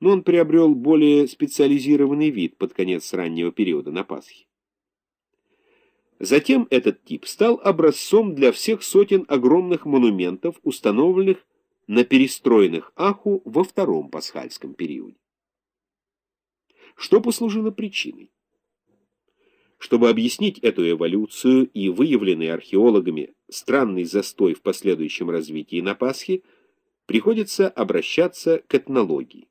но он приобрел более специализированный вид под конец раннего периода на Пасхе. Затем этот тип стал образцом для всех сотен огромных монументов, установленных на перестроенных Аху во втором пасхальском периоде. Что послужило причиной? Чтобы объяснить эту эволюцию и выявленный археологами странный застой в последующем развитии на Пасхе, приходится обращаться к этнологии.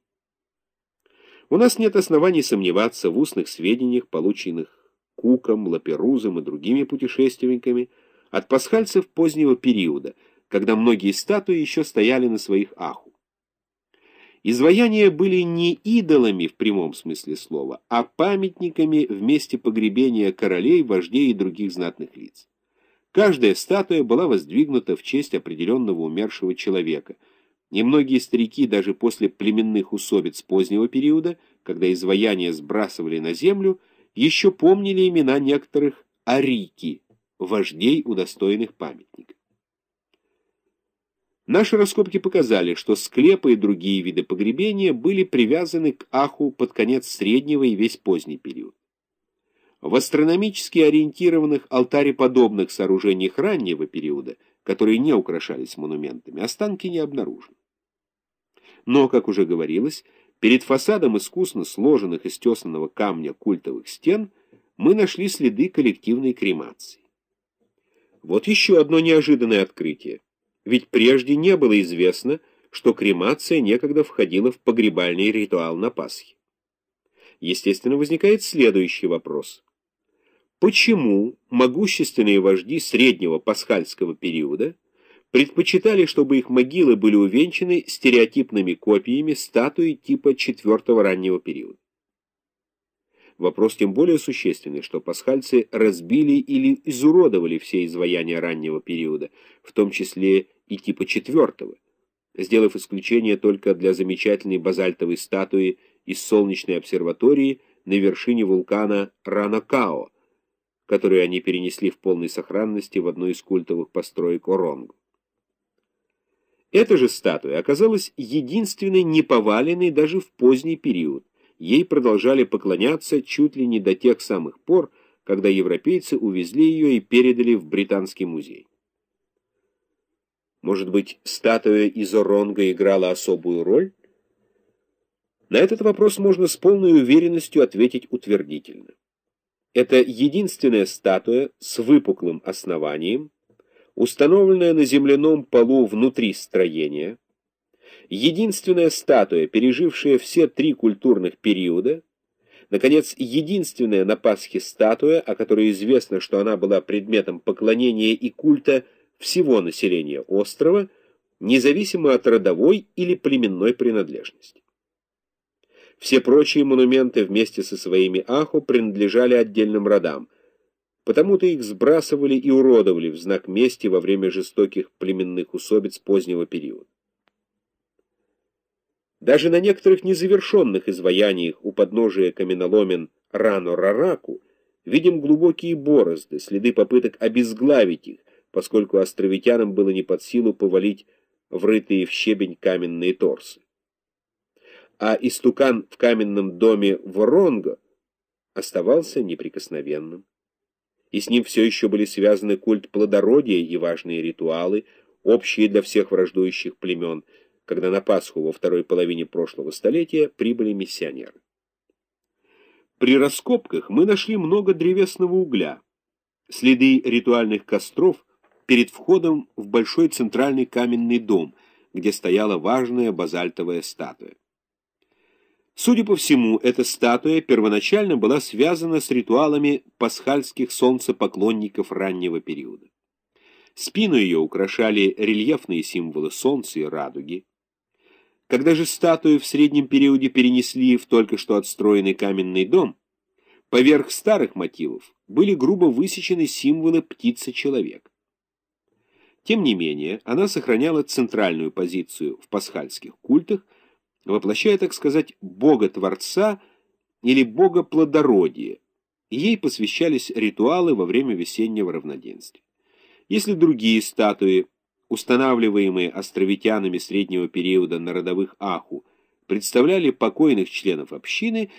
У нас нет оснований сомневаться в устных сведениях, полученных Куком, Лаперузом и другими путешественниками от пасхальцев позднего периода, когда многие статуи еще стояли на своих аху. Изваяния были не идолами в прямом смысле слова, а памятниками в погребения королей, вождей и других знатных лиц. Каждая статуя была воздвигнута в честь определенного умершего человека. Немногие старики даже после племенных усобиц позднего периода, когда изваяния сбрасывали на землю, еще помнили имена некоторых арики, вождей, удостоенных памятника. Наши раскопки показали, что склепы и другие виды погребения были привязаны к Аху под конец среднего и весь поздний период. В астрономически ориентированных алтареподобных сооружениях раннего периода, которые не украшались монументами, останки не обнаружены. Но, как уже говорилось, перед фасадом искусно сложенных из тесанного камня культовых стен мы нашли следы коллективной кремации. Вот еще одно неожиданное открытие. Ведь прежде не было известно, что кремация некогда входила в погребальный ритуал на Пасхе. Естественно, возникает следующий вопрос. Почему могущественные вожди среднего пасхальского периода предпочитали, чтобы их могилы были увенчаны стереотипными копиями статуи типа четвертого раннего периода? Вопрос тем более существенный, что пасхальцы разбили или изуродовали все изваяния раннего периода, в том числе и типа четвертого, сделав исключение только для замечательной базальтовой статуи из солнечной обсерватории на вершине вулкана Ранакао, которую они перенесли в полной сохранности в одну из культовых построек Оронгу. Эта же статуя оказалась единственной неповаленной даже в поздний период, Ей продолжали поклоняться чуть ли не до тех самых пор, когда европейцы увезли ее и передали в Британский музей. Может быть, статуя из Оронга играла особую роль? На этот вопрос можно с полной уверенностью ответить утвердительно. Это единственная статуя с выпуклым основанием, установленная на земляном полу внутри строения, единственная статуя, пережившая все три культурных периода, наконец, единственная на Пасхе статуя, о которой известно, что она была предметом поклонения и культа всего населения острова, независимо от родовой или племенной принадлежности. Все прочие монументы вместе со своими аху принадлежали отдельным родам, потому-то их сбрасывали и уродовали в знак мести во время жестоких племенных усобиц позднего периода. Даже на некоторых незавершенных изваяниях у подножия каменоломен Рано-Рараку видим глубокие борозды, следы попыток обезглавить их, поскольку островитянам было не под силу повалить врытые в щебень каменные торсы. А истукан в каменном доме Воронго оставался неприкосновенным. И с ним все еще были связаны культ плодородия и важные ритуалы, общие для всех враждующих племен – когда на Пасху во второй половине прошлого столетия прибыли миссионеры. При раскопках мы нашли много древесного угля, следы ритуальных костров перед входом в большой центральный каменный дом, где стояла важная базальтовая статуя. Судя по всему, эта статуя первоначально была связана с ритуалами пасхальских солнцепоклонников раннего периода. Спину ее украшали рельефные символы солнца и радуги, когда же статую в среднем периоде перенесли в только что отстроенный каменный дом, поверх старых мотивов были грубо высечены символы птицы-человек. Тем не менее, она сохраняла центральную позицию в пасхальских культах, воплощая, так сказать, бога-творца или бога плодородия, и ей посвящались ритуалы во время весеннего равноденствия. Если другие статуи устанавливаемые островитянами среднего периода на родовых Аху, представляли покойных членов общины